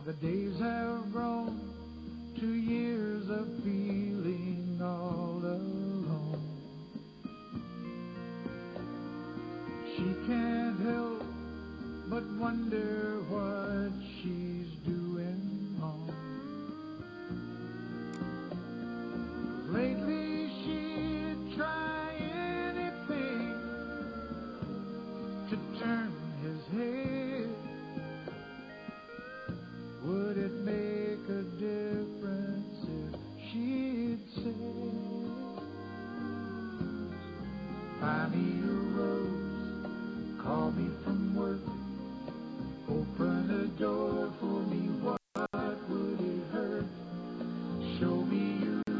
Now the days have grown to years of feeling all alone. She can't help but wonder Buy me a rose, call me from work,